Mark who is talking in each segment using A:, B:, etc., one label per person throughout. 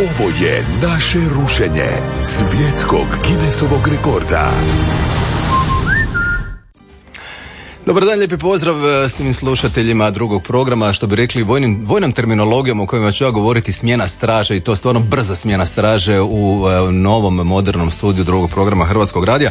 A: Ovo je naše rušenje svjetskog Guinnessovog rekorda.
B: Dobar dan, lijepi pozdrav e, svim slušateljima drugog programa, što bi rekli vojnim, vojnom terminologijom o kojima ću ja govoriti smjena straže i to stvarno brza smjena straže u e, novom modernom studiju drugog programa Hrvatskog radija.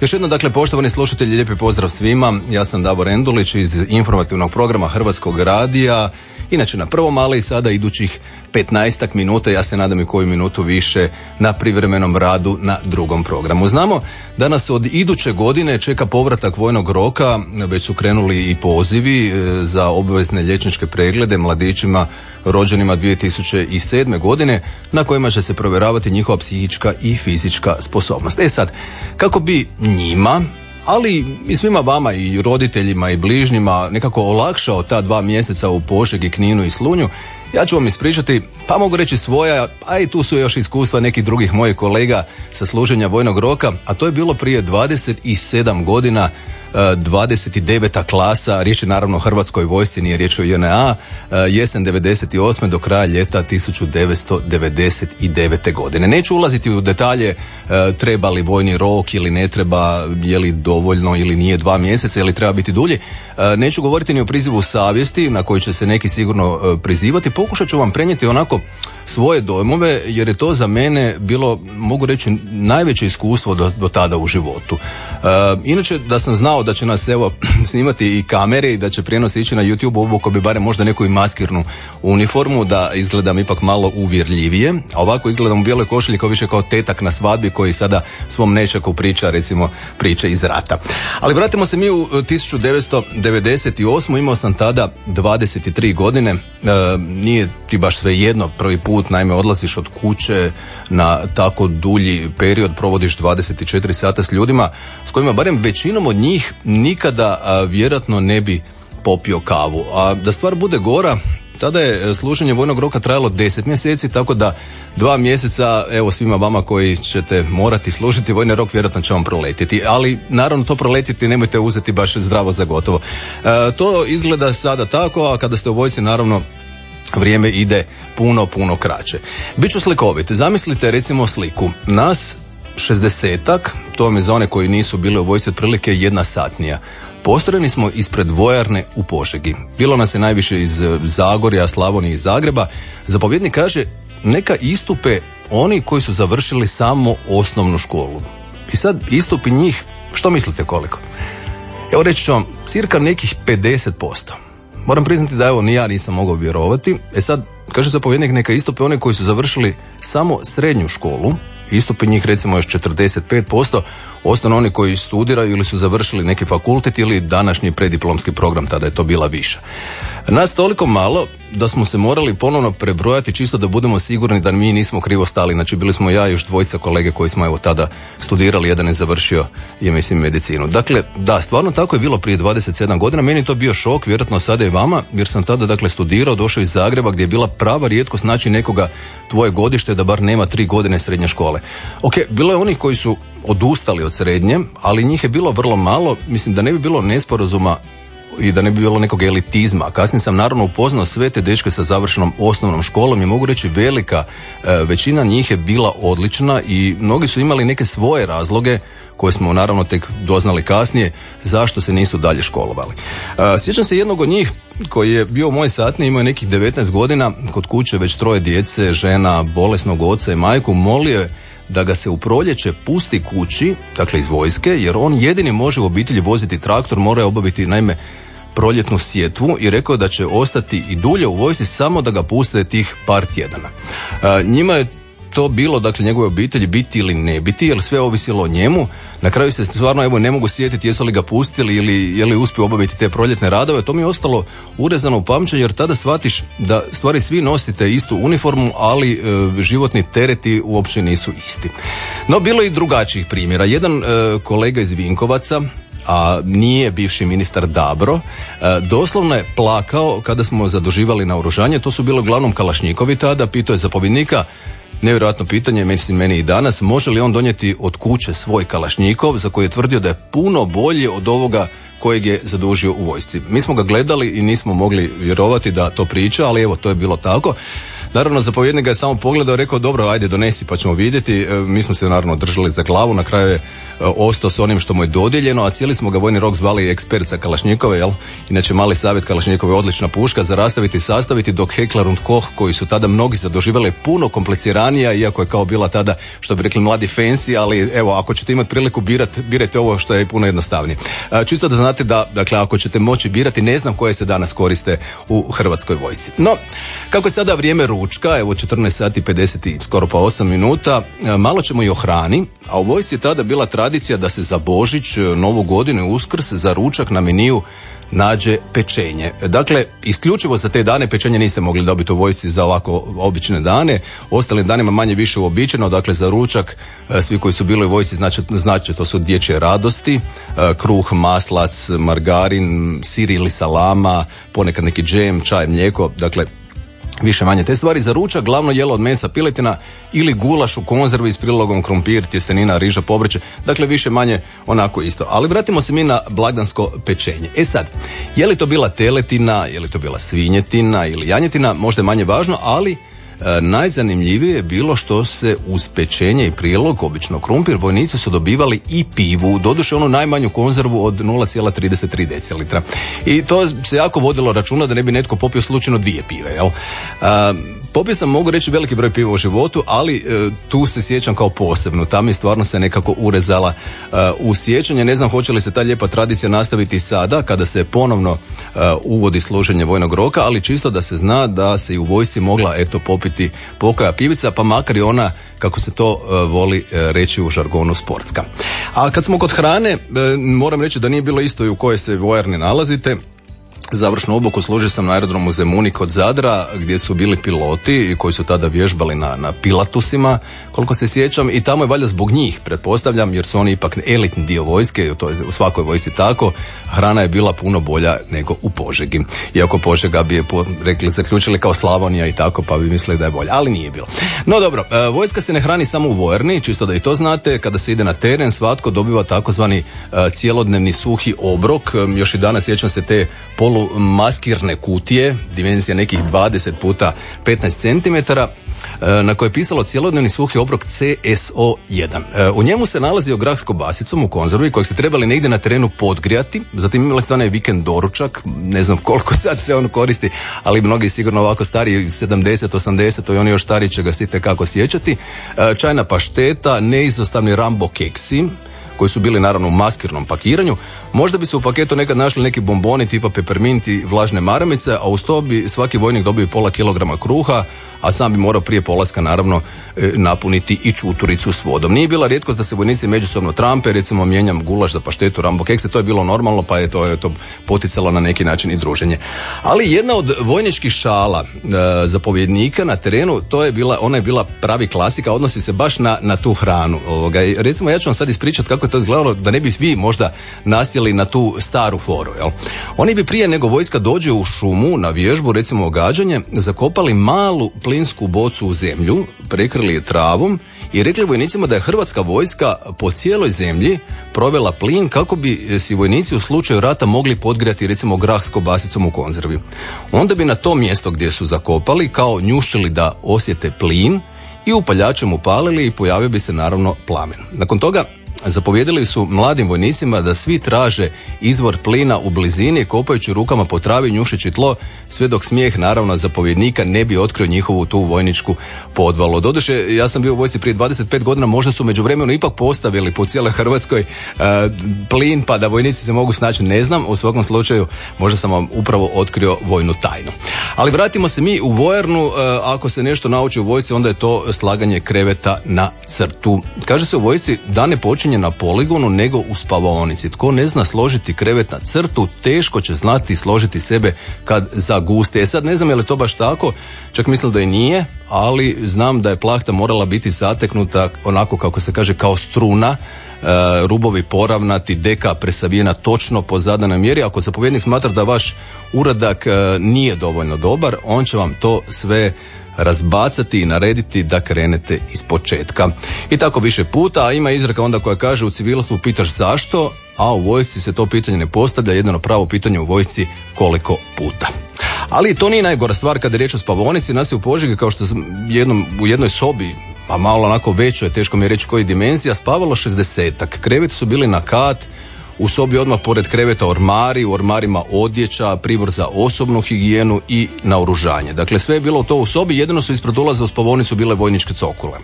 B: Još jedno, dakle, poštovani slušatelji, lijepi pozdrav svima. Ja sam Davor Endulić iz informativnog programa Hrvatskog radija. Inače na prvom, ali i sada idućih 15 minuta, ja se nadam i koju minutu više na privremenom radu na drugom programu. Znamo da nas od iduće godine čeka povratak vojnog roka, već su krenuli i pozivi e, za obvezne liječničke preglede mladićima rođenima 2007. godine na kojima će se provjeravati njihova psihička i fizička sposobnost. E sad, kako bi njima ali i svima vama i roditeljima i bližnjima nekako olakšao ta dva mjeseca u Požegi, Kninu i Slunju, ja ću vam ispričati, pa mogu reći svoja, a i tu su još iskustva nekih drugih mojih kolega sa služenja vojnog roka, a to je bilo prije 27 godina 29. klasa, riječ je naravno o Hrvatskoj vojsci, nije riječ o JNA, e, jesen 98. do kraja ljeta 1999. godine. Neću ulaziti u detalje e, treba li vojni rok ili ne treba, je li dovoljno ili nije dva mjeseca ili treba biti dulji. E, neću govoriti ni o prizivu savjesti na koji će se neki sigurno prizivati. Pokušat ću vam prenijeti onako svoje dojmove jer je to za mene bilo, mogu reći, najveće iskustvo do, do tada u životu. E, inače, da sam znao da će nas evo snimati i kamere i da će prijenos ići na YouTube obukao bi barem možda neku i maskirnu uniformu da izgledam ipak malo uvjerljivije, a ovako izgledam u bijeloj košulji kao više kao tetak na svadbi koji sada svom nečaku priča recimo priče iz rata. Ali vratimo se mi u 1998. Imao sam tada 23 godine, e, nije ti baš sve jedno prvi put naime odlaziš od kuće na tako dulji period, provodiš 24 sata s ljudima s kojima barem većinom od njih nikada a, vjerojatno ne bi popio kavu. A da stvar bude gora, tada je služenje vojnog roka trajalo 10 mjeseci, tako da dva mjeseca, evo svima vama koji ćete morati služiti vojni rok, vjerojatno će vam proletiti. Ali naravno to proletiti nemojte uzeti baš zdravo za gotovo. E, to izgleda sada tako, a kada ste u vojci naravno vrijeme ide puno, puno kraće. Biću slikovit. Zamislite recimo sliku. Nas 60 to vam je za one koji nisu bili u vojci otprilike jedna satnija. Postrojeni smo ispred vojarne u Požegi. Bilo nas je najviše iz Zagorja, Slavonije i Zagreba. Zapovjednik kaže neka istupe oni koji su završili samo osnovnu školu. I sad istupi njih, što mislite koliko? Evo reći ću vam, cirka nekih 50%. Moram priznati da evo ni ja nisam mogao vjerovati. E sad, kaže zapovjednik neka istupe one koji su završili samo srednju školu, istupi njih recimo još 45%, ostanu oni koji studiraju ili su završili neki fakultet ili današnji prediplomski program, tada je to bila više. Nas toliko malo da smo se morali ponovno prebrojati čisto da budemo sigurni da mi nismo krivo stali. Znači bili smo ja i još dvojica kolege koji smo evo tada studirali, jedan je završio je mislim medicinu. Dakle, da, stvarno tako je bilo prije 27 godina. Meni je to bio šok, vjerojatno sada i vama, jer sam tada dakle studirao, došao iz Zagreba gdje je bila prava rijetko znači nekoga tvoje godište da bar nema tri godine srednje škole. Ok, bilo je onih koji su odustali od srednje, ali njih je bilo vrlo malo. Mislim da ne bi bilo nesporazuma i da ne bi bilo nekog elitizma. Kasnije sam naravno upoznao sve te dečke sa završenom osnovnom školom i mogu reći velika e, većina njih je bila odlična i mnogi su imali neke svoje razloge koje smo naravno tek doznali kasnije zašto se nisu dalje školovali. E, sjećam se jednog od njih koji je bio moj satni, imao je nekih 19 godina, kod kuće već troje djece, žena, bolesnog oca i majku, molio je da ga se u proljeće pusti kući, dakle iz vojske, jer on jedini može u obitelji voziti traktor, mora je obaviti naime proljetnu sjetvu i rekao da će ostati i dulje u vojsci samo da ga puste tih par tjedana. E, njima je to bilo, dakle, njegove obitelji biti ili ne biti, jer sve ovisilo o njemu. Na kraju se stvarno evo ne mogu sjetiti jesu li ga pustili ili je li uspio obaviti te proljetne radove. To mi je ostalo urezano u pamćenju jer tada shvatiš da stvari svi nosite istu uniformu, ali e, životni tereti uopće nisu isti. No bilo je i drugačijih primjera. Jedan e, kolega iz Vinkovaca, a nije bivši ministar Dabro, e, doslovno je plakao kada smo zaduživali na oružanje, to su bilo uglavnom Kalašnjikovi tada, pitao je zapovjednika, nevjerojatno pitanje, mislim meni i danas, može li on donijeti od kuće svoj Kalašnjikov za koji je tvrdio da je puno bolje od ovoga kojeg je zadužio u vojsci. Mi smo ga gledali i nismo mogli vjerovati da to priča, ali evo to je bilo tako. Naravno, zapovjednik ga je samo pogledao rekao, dobro, ajde donesi pa ćemo vidjeti. E, mi smo se naravno držali za glavu, na kraju je e, ostao s onim što mu je dodijeljeno, a cijeli smo ga vojni rok zvali ekspert sa Kalašnjikove, jel? Inače, mali savjet Kalašnjikove je odlična puška za rastaviti i sastaviti, dok Heklar und Koch, koji su tada mnogi zadoživali puno kompliciranija, iako je kao bila tada, što bi rekli, mladi fancy, ali evo, ako ćete imati priliku birat, birajte ovo što je puno jednostavnije. E, čisto da znate da, dakle, ako ćete moći birati, ne znam koje se danas koriste u Hrvatskoj vojsci. No, kako je sada vrijeme ručka, evo 14 sati 50 skoro pa 8 minuta, e, malo ćemo i o hrani, a u vojsci je tada bila tradicija da se za Božić, e, Novu godinu i Uskrs za ručak na meniju nađe pečenje. Dakle, isključivo za te dane pečenje niste mogli dobiti u vojsci za ovako obične dane. Ostalim danima manje više uobičajeno, dakle za ručak e, svi koji su bili u vojsci znači, znači to su dječje radosti, kruh, maslac, margarin, sir ili salama, ponekad neki džem, čaj, mlijeko, dakle više manje te stvari. Za ručak glavno jelo od mesa piletina ili gulaš u konzervi s prilogom krompir, tjestenina, riža, povrće. Dakle, više manje onako isto. Ali vratimo se mi na blagdansko pečenje. E sad, je li to bila teletina, je li to bila svinjetina ili janjetina, možda je manje važno, ali E, najzanimljivije je bilo što se uz pečenje i prilog, obično krumpir, vojnici su dobivali i pivu, doduše onu najmanju konzervu od 0,33 decilitra. I to se jako vodilo računa da ne bi netko popio slučajno dvije pive, jel? E, Popio sam, mogu reći, veliki broj piva u životu, ali e, tu se sjećam kao posebno. Tam je stvarno se nekako urezala e, u sjećanje. Ne znam hoće li se ta lijepa tradicija nastaviti sada, kada se ponovno e, uvodi služenje vojnog roka, ali čisto da se zna da se i u vojsci mogla eto popiti pokaja pivica, pa makar i ona kako se to voli reći u žargonu sportska. A kad smo kod hrane, moram reći da nije bilo isto i u kojoj se vojarni nalazite završnu obuku služio sam na aerodromu Zemuni kod Zadra gdje su bili piloti koji su tada vježbali na, na pilatusima koliko se sjećam. I tamo je valjda zbog njih pretpostavljam jer su oni ipak elitni dio vojske to je u svakoj vojsci tako hrana je bila puno bolja nego u Požegi. Iako Požega bi je rekli zaključili kao Slavonija i tako pa bi mislili da je bolja ali nije bilo. No dobro e, vojska se ne hrani samo u vojarni čisto da i to znate kada se ide na teren svatko dobiva takozvani e, cijelodnevni suhi obrok. E, još i danas sjećam se te polu maskirne kutije, dimenzija nekih 20 puta 15 cm, e, na kojoj je pisalo cijelodnevni suhi obrok CSO1. E, u njemu se nalazio grah s kobasicom u konzervi kojeg ste trebali negdje na terenu podgrijati, zatim imali ste onaj vikend doručak, ne znam koliko sad se on koristi, ali mnogi sigurno ovako stari 70, 80 i oni još stari će ga site kako sjećati. E, čajna pašteta, neizostavni rambo keksi, koji su bili naravno u maskirnom pakiranju, možda bi se u paketu nekad našli neki bomboni tipa peperminti, vlažne maramice, a uz to bi svaki vojnik dobio pola kilograma kruha, a sam bi morao prije polaska naravno e, napuniti i čuturicu s vodom. Nije bila rijetkost da se vojnici međusobno trampe, recimo mijenjam gulaš za paštetu, rambo kekse, to je bilo normalno pa je to, je to poticalo na neki način i druženje. Ali jedna od vojničkih šala e, zapovjednika na terenu, to je bila, ona je bila pravi klasika, odnosi se baš na, na tu hranu. Ovoga. recimo ja ću vam sad ispričati kako je to izgledalo da ne bi vi možda nasjeli na tu staru foru. Jel? Oni bi prije nego vojska dođe u šumu na vježbu, recimo ogađanje, zakopali malu plinsku bocu u zemlju, prekrili je travom i rekli vojnicima da je hrvatska vojska po cijeloj zemlji provela plin kako bi si vojnici u slučaju rata mogli podgrijati recimo grah s kobasicom u konzervi. Onda bi na to mjesto gdje su zakopali kao njušili da osjete plin i upaljačem upalili i pojavio bi se naravno plamen. Nakon toga Zapovjedili su mladim vojnicima da svi traže izvor plina u blizini, kopajući rukama po travi, njušeći tlo, sve dok smijeh naravno zapovjednika ne bi otkrio njihovu tu vojničku podvalu. Doduše, ja sam bio u vojsci prije 25 godina, možda su među vremenu ipak postavili po cijeloj Hrvatskoj e, plin, pa da vojnici se mogu snaći, ne znam. U svakom slučaju, možda sam vam upravo otkrio vojnu tajnu. Ali vratimo se mi u vojarnu, e, ako se nešto nauči u vojsci, onda je to slaganje kreveta na crtu. Kaže se u vojsci da ne počinje na poligonu nego u spavaonici. Tko ne zna složiti krevet na crtu, teško će znati složiti sebe kad zaguste. E sad ne znam je li to baš tako, čak mislim da i nije, ali znam da je plahta morala biti zateknuta onako kako se kaže kao struna, e, rubovi poravnati, deka presavijena točno po zadanoj mjeri. Ako zapovjednik smatra da vaš uradak e, nije dovoljno dobar, on će vam to sve razbacati i narediti da krenete iz početka. I tako više puta, a ima izreka onda koja kaže u civilstvu pitaš zašto, a u vojsci se to pitanje ne postavlja, jedino pravo pitanje u vojsci koliko puta. Ali to nije najgora stvar kada je riječ o spavonici, nas je u Požegi kao što sam jednom, u jednoj sobi pa malo onako većoj, teško mi je reći koji dimenzija, spavalo 60 Kreveti su bili na kat, u sobi odmah pored kreveta ormari, u ormarima odjeća, pribor za osobnu higijenu i naoružanje. Dakle, sve je bilo to u sobi, jedino su ispred ulaza u spavonicu bile vojničke cokule.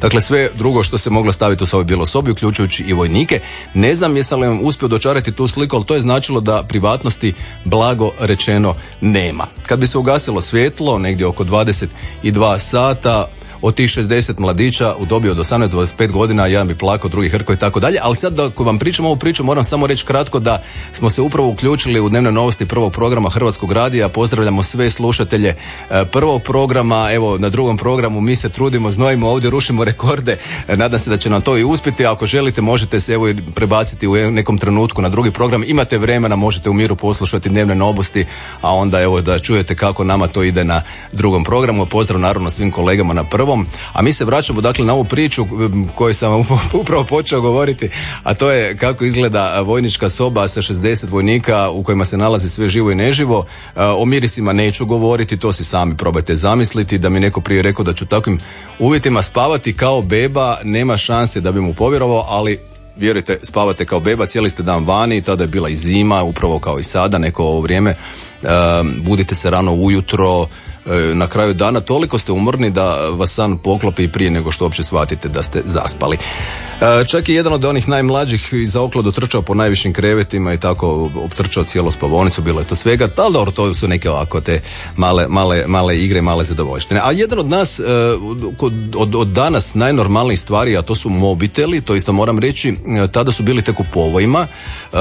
B: Dakle, sve drugo što se moglo staviti u sobi bilo sobi, uključujući i vojnike. Ne znam jesam li vam uspio dočarati tu sliku, ali to je značilo da privatnosti blago rečeno nema. Kad bi se ugasilo svjetlo, negdje oko 22 sata, od tih 60 mladića u dobi od 18-25 godina, jedan bi plakao, drugi hrko i tako dalje. Ali sad da vam pričam ovu priču, moram samo reći kratko da smo se upravo uključili u dnevne novosti prvog programa Hrvatskog radija. Pozdravljamo sve slušatelje e, prvog programa. Evo, na drugom programu mi se trudimo, znojimo ovdje, rušimo rekorde. E, nadam se da će nam to i uspjeti. Ako želite, možete se evo prebaciti u nekom trenutku na drugi program. Imate vremena, možete u miru poslušati dnevne novosti, a onda evo da čujete kako nama to ide na drugom programu. Pozdrav naravno svim kolegama na prvom a mi se vraćamo dakle na ovu priču koju sam upravo počeo govoriti, a to je kako izgleda vojnička soba sa 60 vojnika u kojima se nalazi sve živo i neživo. O mirisima neću govoriti, to si sami probajte zamisliti. Da mi neko prije rekao da ću takvim uvjetima spavati kao beba, nema šanse da bi mu povjerovao, ali vjerujte, spavate kao beba, cijeli ste dan vani, tada je bila i zima, upravo kao i sada, neko ovo vrijeme. budite se rano ujutro, E, na kraju dana toliko ste umorni da vas san poklopi prije nego što uopće shvatite da ste zaspali. E, čak i jedan od onih najmlađih za okladu trčao po najvišim krevetima i tako optrčao cijelu spavonicu, bilo je to svega, ali dobro, to su neke ovako te male, male, male igre, male zadovoljštine. A jedan od nas, e, od, od danas najnormalnijih stvari, a to su mobiteli, to isto moram reći, tada su bili tek u povojima.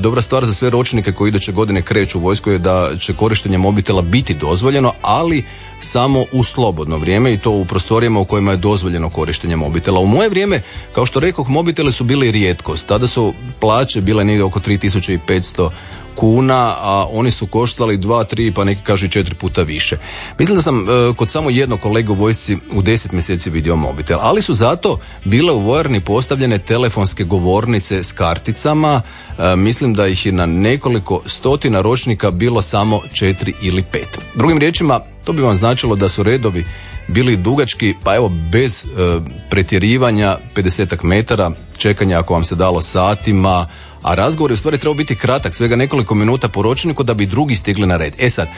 B: Dobra stvar za sve ročnike koji iduće godine kreću u vojsku je da će korištenje mobitela biti dozvoljeno, ali samo u slobodno vrijeme i to u prostorijama u kojima je dozvoljeno korištenje mobitela. U moje vrijeme, kao što rekoh, mobitele su bili rijetkost. Tada su plaće bile negdje oko 3500 kuna, a oni su koštali dva, tri, pa neki kažu i četiri puta više. Mislim da sam e, kod samo jednog kolege u vojsci u deset mjeseci vidio mobitel, ali su zato bile u vojarni postavljene telefonske govornice s karticama, e, mislim da ih je na nekoliko stotina ročnika bilo samo četiri ili pet. Drugim riječima, to bi vam značilo da su redovi bili dugački, pa evo bez e, pretjerivanja 50 metara, čekanja ako vam se dalo satima, a razgovor je u stvari trebao biti kratak, svega nekoliko minuta po ročniku da bi drugi stigli na red. E sad,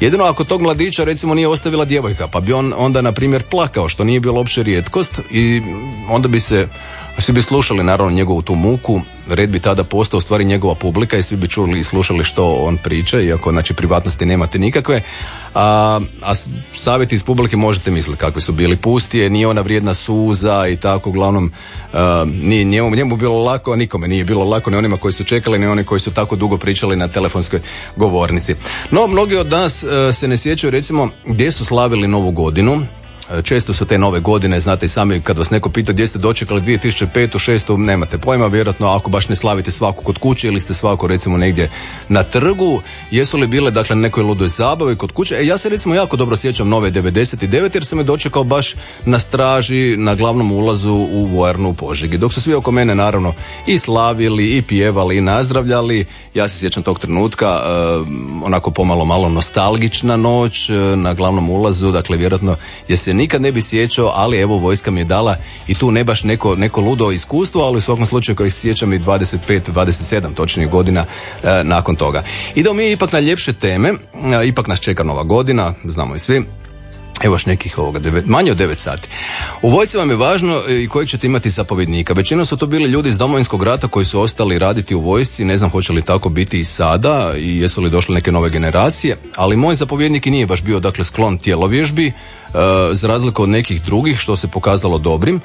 B: jedino ako tog mladića recimo nije ostavila djevojka, pa bi on onda na primjer plakao, što nije bilo opće rijetkost i onda bi se svi bi slušali naravno njegovu tu muku, red bi tada postao stvari njegova publika i svi bi čuli i slušali što on priča, iako znači privatnosti nemate nikakve. A, a savjeti iz publike možete misliti kakvi su bili pustije, nije ona vrijedna suza i tako, uglavnom nije njemu, njemu bilo lako, a nikome nije bilo lako, ni onima koji su čekali, ni oni koji su tako dugo pričali na telefonskoj govornici. No, mnogi od nas e, se ne sjećaju recimo gdje su slavili novu godinu, često su te nove godine, znate i sami kad vas neko pita gdje ste dočekali 2005. 6. nemate pojma, vjerojatno ako baš ne slavite svaku kod kuće ili ste svako recimo negdje na trgu, jesu li bile dakle nekoj ludoj zabavi kod kuće. E ja se recimo jako dobro sjećam nove 99 jer sam je dočekao baš na straži na glavnom ulazu u vojarnu u Požegi. Dok su svi oko mene naravno i slavili i pjevali i nazdravljali, ja se sjećam tog trenutka e, onako pomalo malo nostalgična noć e, na glavnom ulazu, dakle vjerojatno je se nikad ne bi sjećao, ali evo vojska mi je dala i tu ne baš neko, neko ludo iskustvo, ali u svakom slučaju koji sjećam i 25, 27 točnih godina e, nakon toga. Idemo mi ipak na ljepše teme, e, ipak nas čeka nova godina, znamo i svi. Evo još nekih ovoga, devet, manje od 9 sati. U vojci vam je važno e, i kojeg ćete imati zapovjednika. Većinom su to bili ljudi iz domovinskog rata koji su ostali raditi u vojsci, ne znam hoće li tako biti i sada i jesu li došle neke nove generacije, ali moj zapovjednik i nije baš bio dakle sklon tijelovježbi, za razliku od nekih drugih što se pokazalo dobrim. E,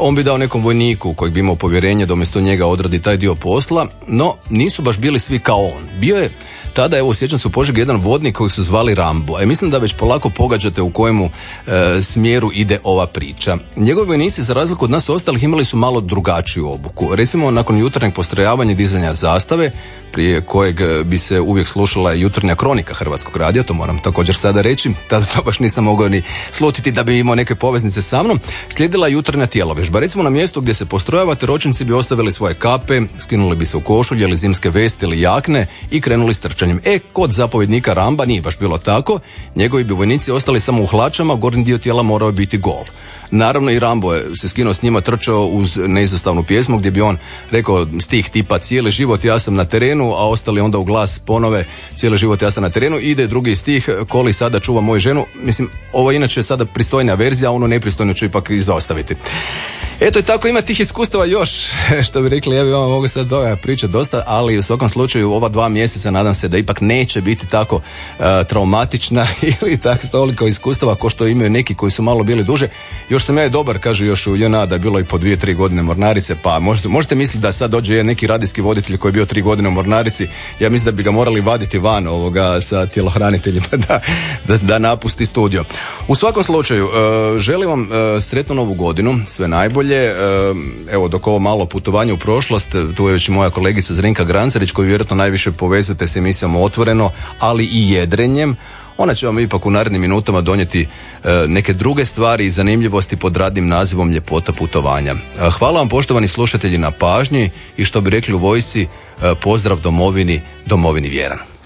B: on bi dao nekom vojniku koji bi imao povjerenje da umjesto njega odradi taj dio posla, no nisu baš bili svi kao on. Bio je tada evo sjećam se u jedan vodnik koji su zvali Rambo. E mislim da već polako pogađate u kojemu e, smjeru ide ova priča. Njegovi vojnici za razliku od nas ostalih imali su malo drugačiju obuku. Recimo nakon jutarnjeg postrojavanja dizanja zastave prije kojeg e, bi se uvijek slušala jutarnja kronika Hrvatskog radija, to moram također sada reći, tada to baš nisam mogao ni slutiti da bi imao neke poveznice sa mnom, slijedila jutarnja tjelovežba. Recimo na mjestu gdje se postrojavate, ročnici bi ostavili svoje kape, skinuli bi se u košulje ili zimske vesti ili jakne i krenuli s trčanjem. E, kod zapovjednika Ramba nije baš bilo tako, njegovi bi vojnici ostali samo u hlačama, gornji dio tijela morao biti gol. Naravno i Rambo je se skinuo s njima trčao uz neizostavnu pjesmu gdje bi on rekao stih tipa cijeli život ja sam na terenu, a ostali onda u glas ponove cijeli život ja sam na terenu. Ide drugi stih koli sada čuva moju ženu. Mislim, ovo je inače sada pristojna verzija, a ono nepristojno ću ipak izostaviti. Eto i tako ima tih iskustava još, što bi rekli, ja bi vam mogu sad toga pričati dosta, ali u svakom slučaju ova dva mjeseca nadam se da ipak neće biti tako uh, traumatična ili tako toliko iskustava kao što imaju neki koji su malo bili duže. Još sam ja i dobar, kaže još u JNA da je bilo i po dvije, tri godine mornarice, pa možete, možete misliti da sad dođe neki radijski voditelj koji je bio tri godine u mornarici, ja mislim da bi ga morali vaditi van ovoga sa tjelohraniteljima da, da, da napusti studio. U svakom slučaju, uh, želim vam uh, sretnu novu godinu, sve najbolje dalje, evo dok ovo malo putovanje u prošlost, tu je već moja kolegica Zrinka Grancarić koju vjerojatno najviše povezujete s emisijom Otvoreno, ali i jedrenjem. Ona će vam ipak u narednim minutama donijeti e, neke druge stvari i zanimljivosti pod radnim nazivom Ljepota putovanja. E, hvala vam poštovani slušatelji na pažnji i što bi rekli u vojsci, e, pozdrav domovini, domovini vjeran.